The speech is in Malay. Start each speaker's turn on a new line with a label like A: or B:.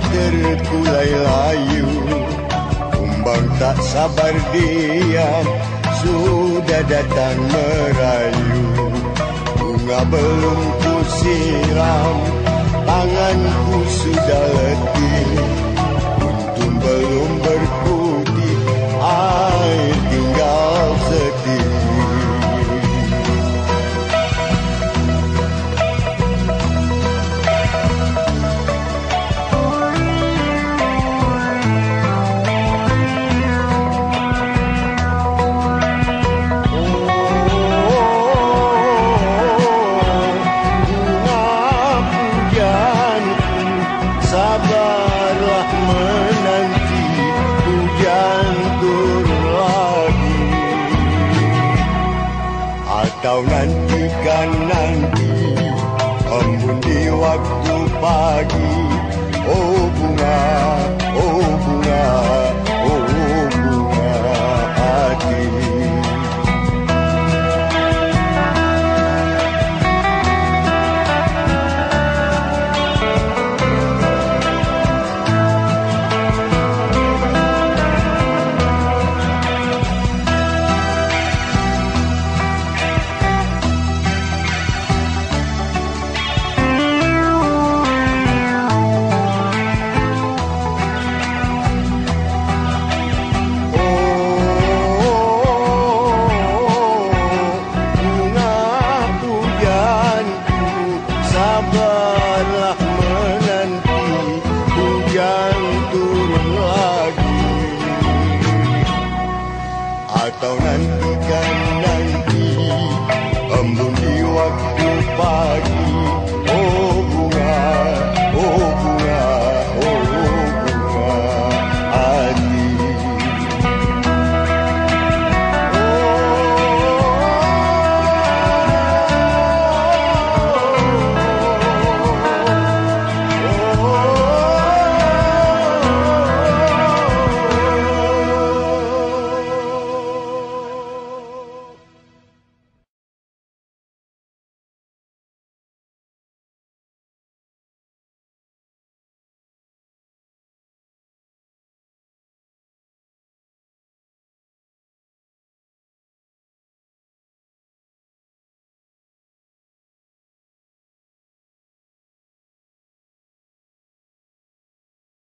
A: terkulai layu. Kumbang tak sabar diam Sudah datang merayu. Bunga belum ku siram Tanganku sudah letih kau nantikan nanti Embun di waktu pagi. Oh bunga Até bone and